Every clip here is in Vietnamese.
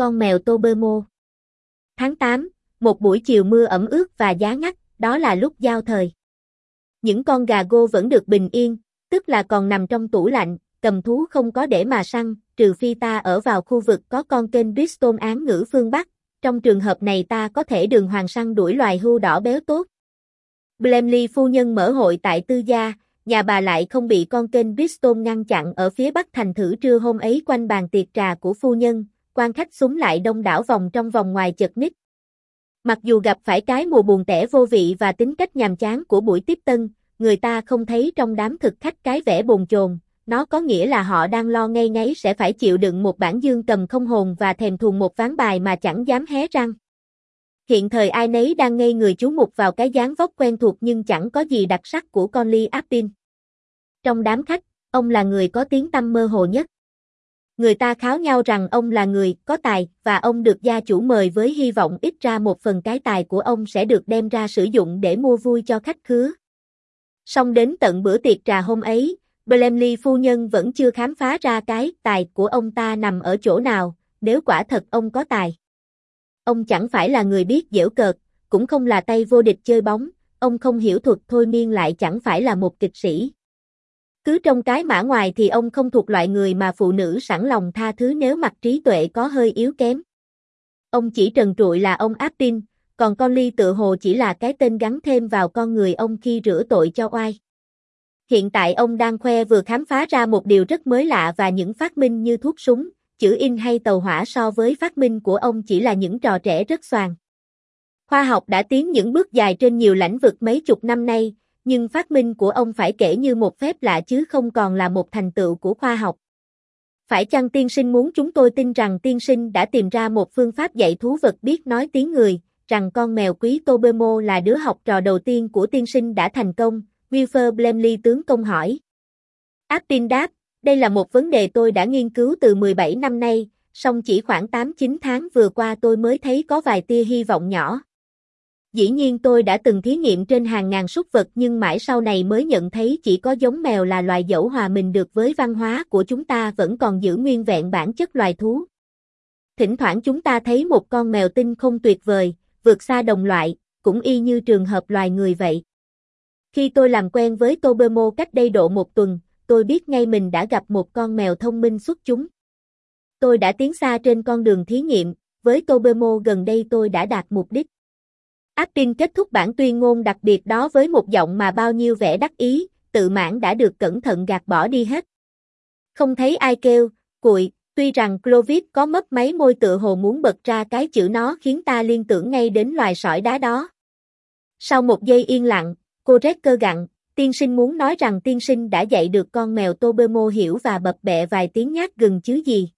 Con mèo Tobermo Tháng 8, một buổi chiều mưa ẩm ướt và giá ngắt, đó là lúc giao thời. Những con gà gô vẫn được bình yên, tức là còn nằm trong tủ lạnh, cầm thú không có để mà săn, trừ phi ta ở vào khu vực có con kênh Bristol án ngữ phương Bắc, trong trường hợp này ta có thể đường hoàng săn đuổi loài hưu đỏ béo tốt. Blemley phu nhân mở hội tại tư gia, nhà bà lại không bị con kênh Bristol ngăn chặn ở phía bắc thành thử trưa hôm ấy quanh bàn tiệc trà của phu nhân, quan khách súng lại đông đảo vòng trong vòng ngoài chật ních. Mặc dù gặp phải cái mùa buồn tẻ vô vị và tính cách nhàm chán của buổi tiếp tân, người ta không thấy trong đám thực khách cái vẻ bồn chồn, nó có nghĩa là họ đang lo ngay ngáy sẽ phải chịu đựng một bản dương cầm không hồn và thèm thuồng một ván bài mà chẳng dám hé răng. Hiện thời ai nấy đang ngây người chú mục vào cái dáng vóc quen thuộc nhưng chẳng có gì đặc sắc của con Lee Aptin. Trong đám khách, ông là người có tiếng tăm mơ hồ nhất. Người ta kháo nhau rằng ông là người có tài và ông được gia chủ mời với hy vọng ít ra một phần cái tài của ông sẽ được đem ra sử dụng để mua vui cho khách khứa. Song đến tận bữa tiệc trà hôm ấy, Blemley phu nhân vẫn chưa khám phá ra cái tài của ông ta nằm ở chỗ nào, nếu quả thật ông có tài. Ông chẳng phải là người biết giễu cợt, cũng không là tay vô địch chơi bóng, ông không hiểu thuật thôi miên lại chẳng phải là một kịch sĩ. Cứ trong cái mã ngoài thì ông không thuộc loại người mà phụ nữ sẵn lòng tha thứ nếu mặt trí tuệ có hơi yếu kém. Ông chỉ trần trụi là ông áp tin, còn con ly tự hồ chỉ là cái tên gắn thêm vào con người ông khi rửa tội cho oai. Hiện tại ông đang khoe vừa khám phá ra một điều rất mới lạ và những phát minh như thuốc súng, chữ in hay tàu hỏa so với phát minh của ông chỉ là những trò trẻ rất xoàng. Khoa học đã tiến những bước dài trên nhiều lĩnh vực mấy chục năm nay, nhưng phát minh của ông phải kể như một phép lạ chứ không còn là một thành tựu của khoa học. Phải chăng tiên sinh muốn chúng tôi tin rằng tiên sinh đã tìm ra một phương pháp dạy thú vật biết nói tiếng người, rằng con mèo quý Tobemo là đứa học trò đầu tiên của tiên sinh đã thành công, Wilfer Blemley tướng công hỏi. Aptin đáp, đây là một vấn đề tôi đã nghiên cứu từ 17 năm nay, song chỉ khoảng 8-9 tháng vừa qua tôi mới thấy có vài tia hy vọng nhỏ. Dĩ nhiên tôi đã từng thí nghiệm trên hàng ngàn súc vật nhưng mãi sau này mới nhận thấy chỉ có giống mèo là loài dẫu hòa mình được với văn hóa của chúng ta vẫn còn giữ nguyên vẹn bản chất loài thú. Thỉnh thoảng chúng ta thấy một con mèo tinh không tuyệt vời, vượt xa đồng loại, cũng y như trường hợp loài người vậy. Khi tôi làm quen với Tobermo cách đây độ một tuần, tôi biết ngay mình đã gặp một con mèo thông minh xuất chúng. Tôi đã tiến xa trên con đường thí nghiệm, với Tobermo gần đây tôi đã đạt mục đích. Actin kết thúc bản tuyên ngôn đặc biệt đó với một giọng mà bao nhiêu vẻ đắc ý, tự mãn đã được cẩn thận gạt bỏ đi hết. Không thấy ai kêu, cuội, tuy rằng Clovis có mấp máy môi tựa hồ muốn bật ra cái chữ nó khiến ta liên tưởng ngay đến loài sỏi đá đó. Sau một giây yên lặng, cô rét cơ gặn, tiên sinh muốn nói rằng tiên sinh đã dạy được con mèo Tobermo hiểu và bập bẹ vài tiếng nhát gừng chứ gì.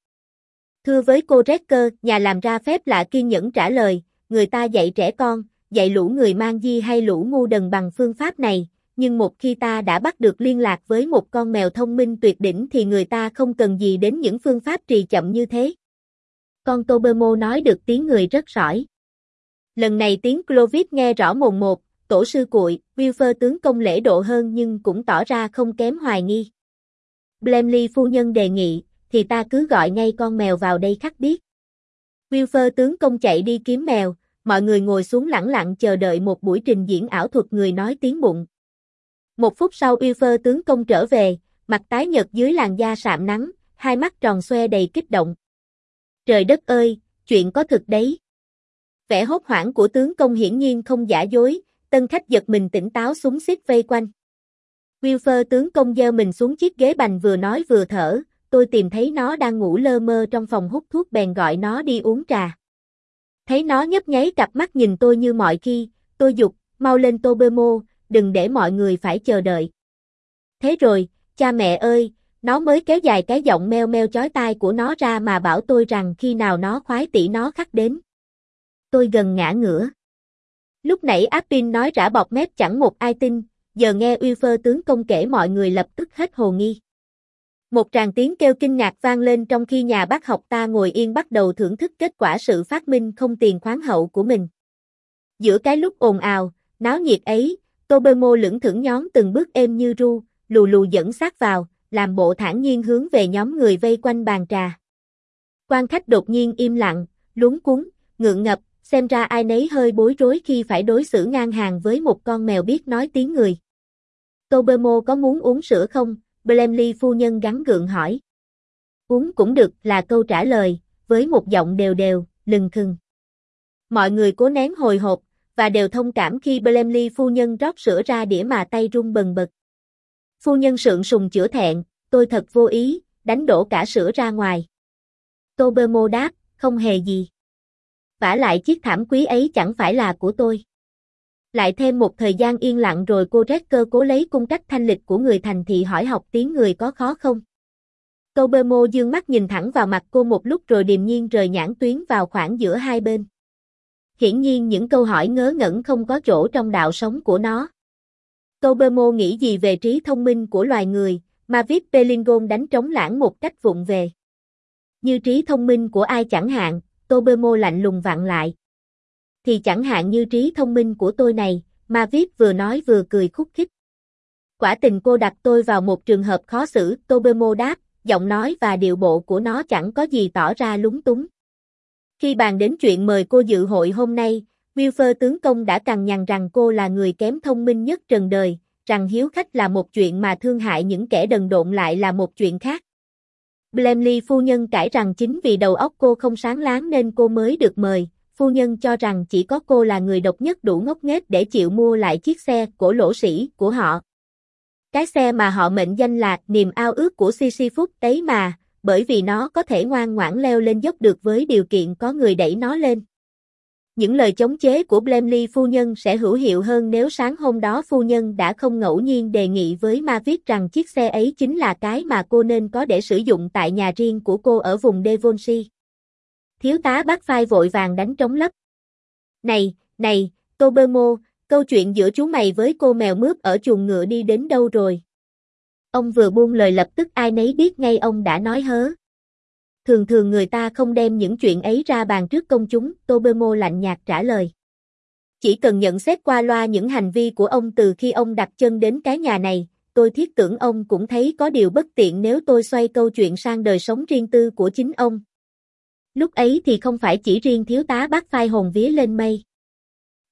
Thưa với cô Recker, nhà làm ra phép lạ kiên nhẫn trả lời, người ta dạy trẻ con, dạy lũ người mang di hay lũ ngu đần bằng phương pháp này, nhưng một khi ta đã bắt được liên lạc với một con mèo thông minh tuyệt đỉnh thì người ta không cần gì đến những phương pháp trì chậm như thế. Con Tobermo nói được tiếng người rất giỏi. Lần này tiếng Clovis nghe rõ mồn một, tổ sư cuội, Wilfer tướng công lễ độ hơn nhưng cũng tỏ ra không kém hoài nghi. Blemley phu nhân đề nghị, thì ta cứ gọi ngay con mèo vào đây khắc biết. Wilfer tướng công chạy đi kiếm mèo, mọi người ngồi xuống lẳng lặng chờ đợi một buổi trình diễn ảo thuật người nói tiếng bụng. Một phút sau Ufer tướng công trở về, mặt tái nhợt dưới làn da sạm nắng, hai mắt tròn xoe đầy kích động. Trời đất ơi, chuyện có thực đấy. Vẻ hốt hoảng của tướng công hiển nhiên không giả dối, tân khách giật mình tỉnh táo súng xít vây quanh. Wilfer tướng công dơ mình xuống chiếc ghế bành vừa nói vừa thở, tôi tìm thấy nó đang ngủ lơ mơ trong phòng hút thuốc bèn gọi nó đi uống trà. Thấy nó nhấp nháy cặp mắt nhìn tôi như mọi khi, tôi dục, mau lên tô bê mô, đừng để mọi người phải chờ đợi. Thế rồi, cha mẹ ơi, nó mới kéo dài cái giọng meo meo chói tai của nó ra mà bảo tôi rằng khi nào nó khoái tỉ nó khắc đến. Tôi gần ngã ngửa. Lúc nãy Appin nói rã bọc mép chẳng một ai tin, giờ nghe uy phơ tướng công kể mọi người lập tức hết hồ nghi. Một tràng tiếng kêu kinh ngạc vang lên trong khi nhà bác học ta ngồi yên bắt đầu thưởng thức kết quả sự phát minh không tiền khoáng hậu của mình. Giữa cái lúc ồn ào, náo nhiệt ấy, Tobermo lững thững nhón từng bước êm như ru, lù lù dẫn sát vào, làm bộ thản nhiên hướng về nhóm người vây quanh bàn trà. Quan khách đột nhiên im lặng, lúng cuốn, ngượng ngập, xem ra ai nấy hơi bối rối khi phải đối xử ngang hàng với một con mèo biết nói tiếng người. Tobermo có muốn uống sữa không? Blemley phu nhân gắn gượng hỏi. Uống cũng được là câu trả lời, với một giọng đều đều, lừng khừng. Mọi người cố nén hồi hộp, và đều thông cảm khi Blemley phu nhân rót sữa ra đĩa mà tay run bần bật. Phu nhân sượng sùng chữa thẹn, tôi thật vô ý, đánh đổ cả sữa ra ngoài. Tobermo đáp, không hề gì. vả lại chiếc thảm quý ấy chẳng phải là của tôi. Lại thêm một thời gian yên lặng rồi cô Recker cố lấy cung cách thanh lịch của người thành thị hỏi học tiếng người có khó không. Tobermo dương mắt nhìn thẳng vào mặt cô một lúc rồi điềm nhiên rời nhãn tuyến vào khoảng giữa hai bên. Hiển nhiên những câu hỏi ngớ ngẩn không có chỗ trong đạo sống của nó. Tobermo nghĩ gì về trí thông minh của loài người, mà viết Pelingon đánh trống lãng một cách vụng về. Như trí thông minh của ai chẳng hạn, Tobermo lạnh lùng vặn lại. Thì chẳng hạn như trí thông minh của tôi này, Mavis vừa nói vừa cười khúc khích. Quả tình cô đặt tôi vào một trường hợp khó xử, Tobermo đáp, giọng nói và điệu bộ của nó chẳng có gì tỏ ra lúng túng. Khi bàn đến chuyện mời cô dự hội hôm nay, Wilfer tướng công đã cằn nhằn rằng cô là người kém thông minh nhất trần đời, rằng hiếu khách là một chuyện mà thương hại những kẻ đần độn lại là một chuyện khác. Blemley phu nhân cãi rằng chính vì đầu óc cô không sáng láng nên cô mới được mời, phu nhân cho rằng chỉ có cô là người độc nhất đủ ngốc nghếch để chịu mua lại chiếc xe cổ lỗ sĩ của họ. Cái xe mà họ mệnh danh là niềm ao ước của Sisi Phúc đấy mà, bởi vì nó có thể ngoan ngoãn leo lên dốc được với điều kiện có người đẩy nó lên. Những lời chống chế của Blemley phu nhân sẽ hữu hiệu hơn nếu sáng hôm đó phu nhân đã không ngẫu nhiên đề nghị với Ma viết rằng chiếc xe ấy chính là cái mà cô nên có để sử dụng tại nhà riêng của cô ở vùng Devonshire. Thiếu tá bác phai vội vàng đánh trống lấp. Này, này, Tô Bơ Mô, câu chuyện giữa chú mày với cô mèo mướp ở chuồng ngựa đi đến đâu rồi? Ông vừa buông lời lập tức ai nấy biết ngay ông đã nói hớ. Thường thường người ta không đem những chuyện ấy ra bàn trước công chúng, Tô Bơ Mô lạnh nhạt trả lời. Chỉ cần nhận xét qua loa những hành vi của ông từ khi ông đặt chân đến cái nhà này, tôi thiết tưởng ông cũng thấy có điều bất tiện nếu tôi xoay câu chuyện sang đời sống riêng tư của chính ông. Lúc ấy thì không phải chỉ riêng thiếu tá bác phai hồn vía lên mây.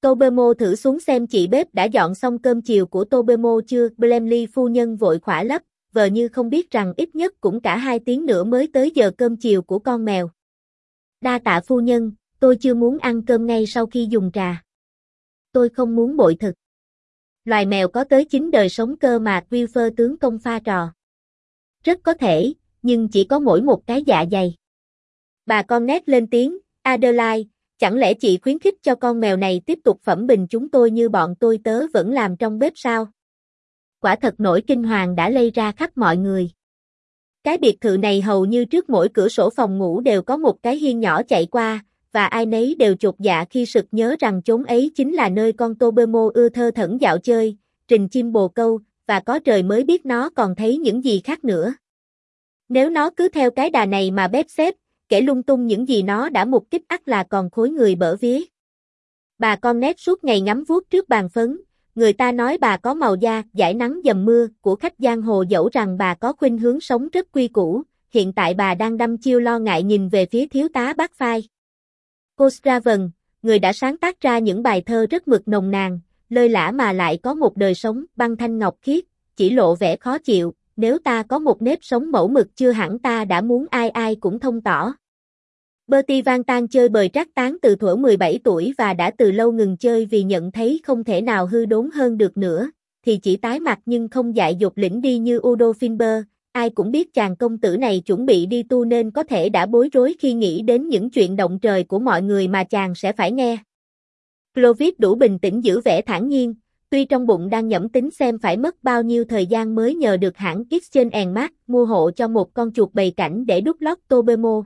tô bê mô thử xuống xem chị bếp đã dọn xong cơm chiều của tô bê mô chưa, Blemly phu nhân vội khỏa lấp, vờ như không biết rằng ít nhất cũng cả hai tiếng nữa mới tới giờ cơm chiều của con mèo. Đa tạ phu nhân, tôi chưa muốn ăn cơm ngay sau khi dùng trà. Tôi không muốn bội thực. Loài mèo có tới chín đời sống cơ mà Wilfer tướng công pha trò. Rất có thể, nhưng chỉ có mỗi một cái dạ dày. Bà con nét lên tiếng, Adelaide, chẳng lẽ chị khuyến khích cho con mèo này tiếp tục phẩm bình chúng tôi như bọn tôi tớ vẫn làm trong bếp sao? Quả thật nỗi kinh hoàng đã lây ra khắp mọi người. Cái biệt thự này hầu như trước mỗi cửa sổ phòng ngủ đều có một cái hiên nhỏ chạy qua, và ai nấy đều chột dạ khi sực nhớ rằng chốn ấy chính là nơi con Tobermo ưa thơ thẩn dạo chơi, trình chim bồ câu, và có trời mới biết nó còn thấy những gì khác nữa. Nếu nó cứ theo cái đà này mà bếp xếp, kể lung tung những gì nó đã mục kích ắt là còn khối người bở vía. Bà con nét suốt ngày ngắm vuốt trước bàn phấn, người ta nói bà có màu da, giải nắng dầm mưa, của khách giang hồ dẫu rằng bà có khuynh hướng sống rất quy củ, hiện tại bà đang đâm chiêu lo ngại nhìn về phía thiếu tá bác phai. Cô Straven, người đã sáng tác ra những bài thơ rất mực nồng nàn, lơi lã mà lại có một đời sống băng thanh ngọc khiết, chỉ lộ vẻ khó chịu, nếu ta có một nếp sống mẫu mực chưa hẳn ta đã muốn ai ai cũng thông tỏ. Bertie Van Tan chơi bời trác tán từ thuở 17 tuổi và đã từ lâu ngừng chơi vì nhận thấy không thể nào hư đốn hơn được nữa, thì chỉ tái mặt nhưng không dại dột lĩnh đi như Udo Finber, ai cũng biết chàng công tử này chuẩn bị đi tu nên có thể đã bối rối khi nghĩ đến những chuyện động trời của mọi người mà chàng sẽ phải nghe. Clovis đủ bình tĩnh giữ vẻ thản nhiên, tuy trong bụng đang nhẩm tính xem phải mất bao nhiêu thời gian mới nhờ được hãng Exchange and Mark mua hộ cho một con chuột bầy cảnh để đút lót Tobemo.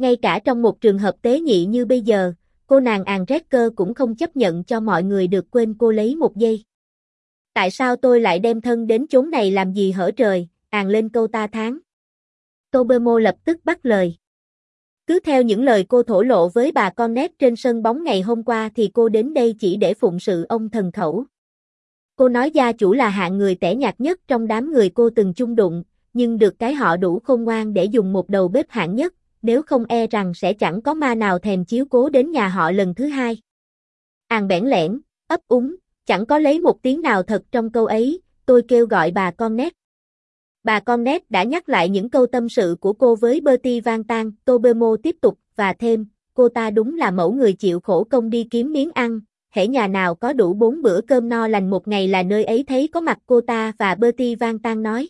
Ngay cả trong một trường hợp tế nhị như bây giờ, cô nàng An Recker cũng không chấp nhận cho mọi người được quên cô lấy một giây. Tại sao tôi lại đem thân đến chốn này làm gì hở trời, An lên câu ta tháng. Tobermo lập tức bắt lời. Cứ theo những lời cô thổ lộ với bà con nét trên sân bóng ngày hôm qua thì cô đến đây chỉ để phụng sự ông thần khẩu. Cô nói gia chủ là hạng người tẻ nhạt nhất trong đám người cô từng chung đụng, nhưng được cái họ đủ khôn ngoan để dùng một đầu bếp hạng nhất, nếu không e rằng sẽ chẳng có ma nào thèm chiếu cố đến nhà họ lần thứ hai. Àng bẽn lẽn, ấp úng, chẳng có lấy một tiếng nào thật trong câu ấy, tôi kêu gọi bà con nét. Bà con nét đã nhắc lại những câu tâm sự của cô với Bertie Van Tan, Tobemo tiếp tục, và thêm, cô ta đúng là mẫu người chịu khổ công đi kiếm miếng ăn, hễ nhà nào có đủ bốn bữa cơm no lành một ngày là nơi ấy thấy có mặt cô ta và Bertie Van Tan nói.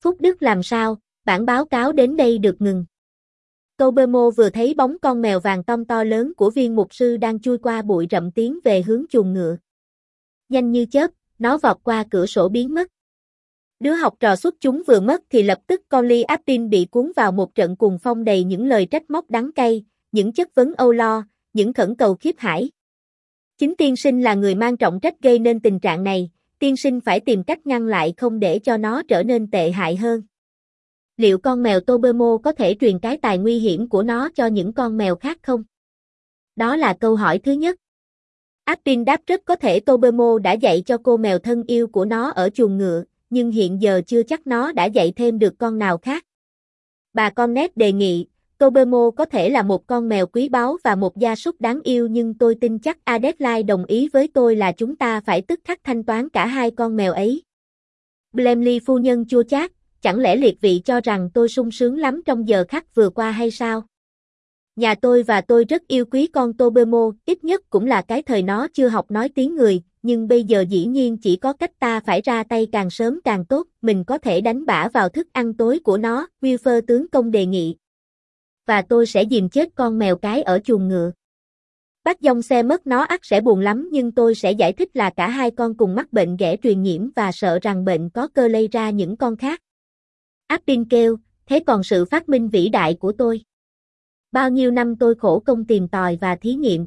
Phúc Đức làm sao, bản báo cáo đến đây được ngừng. Tobemo vừa thấy bóng con mèo vàng tông to lớn của viên mục sư đang chui qua bụi rậm tiến về hướng chuồng ngựa. Nhanh như chớp, nó vọt qua cửa sổ biến mất. Đứa học trò xuất chúng vừa mất thì lập tức con Li Aptin bị cuốn vào một trận cuồng phong đầy những lời trách móc đắng cay, những chất vấn âu lo, những khẩn cầu khiếp hải. Chính tiên sinh là người mang trọng trách gây nên tình trạng này, tiên sinh phải tìm cách ngăn lại không để cho nó trở nên tệ hại hơn. Liệu con mèo Tobermo có thể truyền cái tài nguy hiểm của nó cho những con mèo khác không? Đó là câu hỏi thứ nhất. Aptin đáp rất có thể Tobermo đã dạy cho cô mèo thân yêu của nó ở chuồng ngựa, nhưng hiện giờ chưa chắc nó đã dạy thêm được con nào khác. Bà con nét đề nghị, Tobermo có thể là một con mèo quý báu và một gia súc đáng yêu nhưng tôi tin chắc Adelaide đồng ý với tôi là chúng ta phải tức khắc thanh toán cả hai con mèo ấy. Blemley phu nhân chua chát, chẳng lẽ liệt vị cho rằng tôi sung sướng lắm trong giờ khắc vừa qua hay sao? Nhà tôi và tôi rất yêu quý con Tobemo, ít nhất cũng là cái thời nó chưa học nói tiếng người, nhưng bây giờ dĩ nhiên chỉ có cách ta phải ra tay càng sớm càng tốt, mình có thể đánh bả vào thức ăn tối của nó, Wilfer tướng công đề nghị. Và tôi sẽ dìm chết con mèo cái ở chuồng ngựa. Bác dông xe mất nó ắt sẽ buồn lắm nhưng tôi sẽ giải thích là cả hai con cùng mắc bệnh ghẻ truyền nhiễm và sợ rằng bệnh có cơ lây ra những con khác. Appin kêu, thế còn sự phát minh vĩ đại của tôi. Bao nhiêu năm tôi khổ công tìm tòi và thí nghiệm.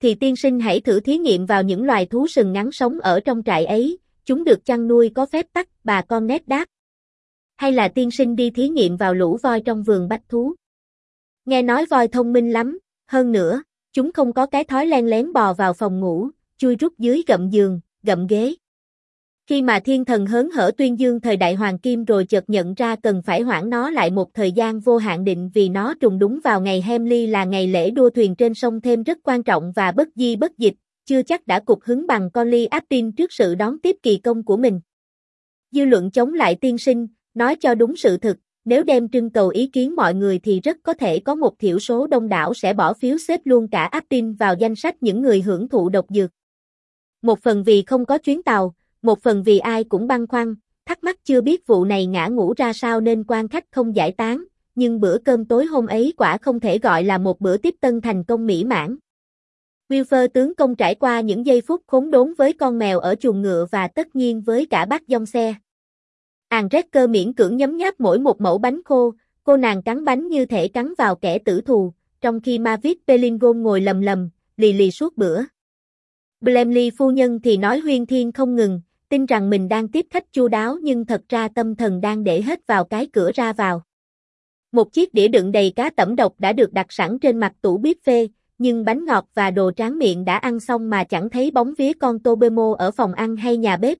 Thì tiên sinh hãy thử thí nghiệm vào những loài thú sừng ngắn sống ở trong trại ấy, chúng được chăn nuôi có phép tắc, bà con nét đáp. Hay là tiên sinh đi thí nghiệm vào lũ voi trong vườn bách thú. Nghe nói voi thông minh lắm, hơn nữa, chúng không có cái thói len lén bò vào phòng ngủ, chui rút dưới gậm giường, gậm ghế. Khi mà thiên thần hớn hở tuyên dương thời đại hoàng kim rồi chợt nhận ra cần phải hoãn nó lại một thời gian vô hạn định vì nó trùng đúng vào ngày Hemly là ngày lễ đua thuyền trên sông thêm rất quan trọng và bất di bất dịch, chưa chắc đã cục hứng bằng con ly áp trước sự đón tiếp kỳ công của mình. Dư luận chống lại tiên sinh, nói cho đúng sự thực, nếu đem trưng cầu ý kiến mọi người thì rất có thể có một thiểu số đông đảo sẽ bỏ phiếu xếp luôn cả Aptin vào danh sách những người hưởng thụ độc dược. Một phần vì không có chuyến tàu, một phần vì ai cũng băn khoăn, thắc mắc chưa biết vụ này ngã ngủ ra sao nên quan khách không giải tán, nhưng bữa cơm tối hôm ấy quả không thể gọi là một bữa tiếp tân thành công mỹ mãn. Wilfer tướng công trải qua những giây phút khốn đốn với con mèo ở chuồng ngựa và tất nhiên với cả bác dông xe. Andrecker miễn cưỡng nhấm nháp mỗi một mẫu bánh khô, cô nàng cắn bánh như thể cắn vào kẻ tử thù, trong khi Mavis Pelingon ngồi lầm lầm, lì lì suốt bữa. Blemley phu nhân thì nói huyên thiên không ngừng, tin rằng mình đang tiếp khách chu đáo nhưng thật ra tâm thần đang để hết vào cái cửa ra vào. Một chiếc đĩa đựng đầy cá tẩm độc đã được đặt sẵn trên mặt tủ bếp phê, nhưng bánh ngọt và đồ tráng miệng đã ăn xong mà chẳng thấy bóng vía con Tobemo ở phòng ăn hay nhà bếp.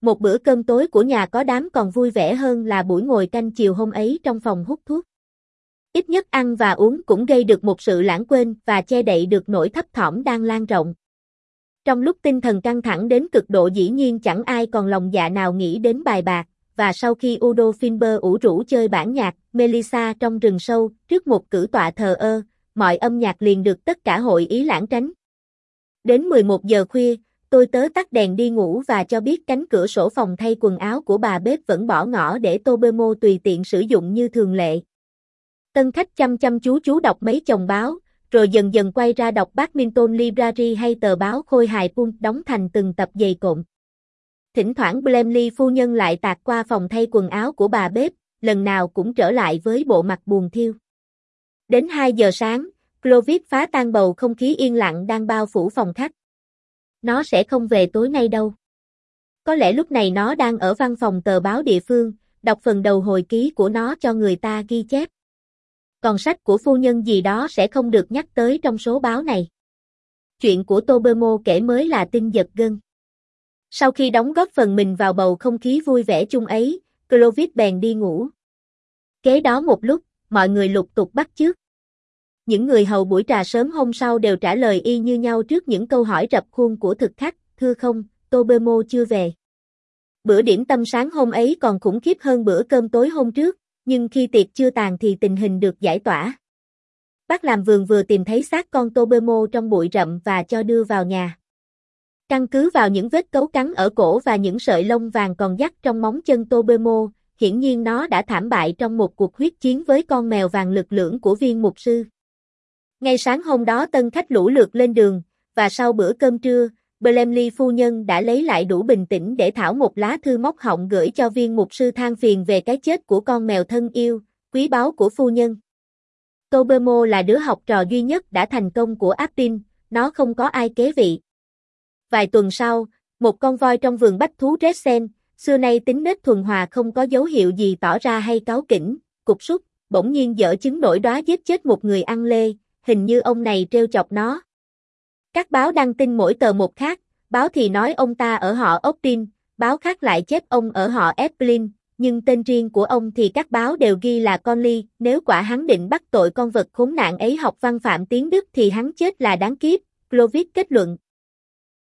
Một bữa cơm tối của nhà có đám còn vui vẻ hơn là buổi ngồi canh chiều hôm ấy trong phòng hút thuốc. Ít nhất ăn và uống cũng gây được một sự lãng quên và che đậy được nỗi thấp thỏm đang lan rộng. Trong lúc tinh thần căng thẳng đến cực độ dĩ nhiên chẳng ai còn lòng dạ nào nghĩ đến bài bạc, và sau khi Udo Finber ủ rũ chơi bản nhạc Melissa trong rừng sâu, trước một cử tọa thờ ơ, mọi âm nhạc liền được tất cả hội ý lãng tránh. Đến 11 giờ khuya, tôi tớ tắt đèn đi ngủ và cho biết cánh cửa sổ phòng thay quần áo của bà bếp vẫn bỏ ngỏ để Tobemo tùy tiện sử dụng như thường lệ. Tân khách chăm chăm chú chú đọc mấy chồng báo, rồi dần dần quay ra đọc Badminton Library hay tờ báo Khôi hài Punch đóng thành từng tập dày cộm. Thỉnh thoảng Blemley phu nhân lại tạt qua phòng thay quần áo của bà bếp, lần nào cũng trở lại với bộ mặt buồn thiêu. Đến 2 giờ sáng, Clovis phá tan bầu không khí yên lặng đang bao phủ phòng khách. Nó sẽ không về tối nay đâu. Có lẽ lúc này nó đang ở văn phòng tờ báo địa phương, đọc phần đầu hồi ký của nó cho người ta ghi chép còn sách của phu nhân gì đó sẽ không được nhắc tới trong số báo này. Chuyện của Tobemo kể mới là tin giật gân. Sau khi đóng góp phần mình vào bầu không khí vui vẻ chung ấy, Clovis bèn đi ngủ. Kế đó một lúc, mọi người lục tục bắt chước. Những người hầu buổi trà sớm hôm sau đều trả lời y như nhau trước những câu hỏi rập khuôn của thực khách, thưa không, Tobemo chưa về. Bữa điểm tâm sáng hôm ấy còn khủng khiếp hơn bữa cơm tối hôm trước, nhưng khi tiệc chưa tàn thì tình hình được giải tỏa. Bác làm vườn vừa tìm thấy xác con Tobemo trong bụi rậm và cho đưa vào nhà. Căn cứ vào những vết cấu cắn ở cổ và những sợi lông vàng còn dắt trong móng chân Tobemo, hiển nhiên nó đã thảm bại trong một cuộc huyết chiến với con mèo vàng lực lưỡng của viên mục sư. Ngay sáng hôm đó tân khách lũ lượt lên đường, và sau bữa cơm trưa, Blemley phu nhân đã lấy lại đủ bình tĩnh để thảo một lá thư móc họng gửi cho viên mục sư than phiền về cái chết của con mèo thân yêu, quý báu của phu nhân. Tobermo là đứa học trò duy nhất đã thành công của Aptin, nó không có ai kế vị. Vài tuần sau, một con voi trong vườn bách thú Dresden, xưa nay tính nết thuần hòa không có dấu hiệu gì tỏ ra hay cáo kỉnh, cục súc, bỗng nhiên dở chứng nổi đóa giết chết một người ăn lê, hình như ông này treo chọc nó. Các báo đăng tin mỗi tờ một khác, báo thì nói ông ta ở họ Optin, báo khác lại chép ông ở họ Eplin, nhưng tên riêng của ông thì các báo đều ghi là Conley, nếu quả hắn định bắt tội con vật khốn nạn ấy học văn phạm tiếng Đức thì hắn chết là đáng kiếp, Clovis kết luận,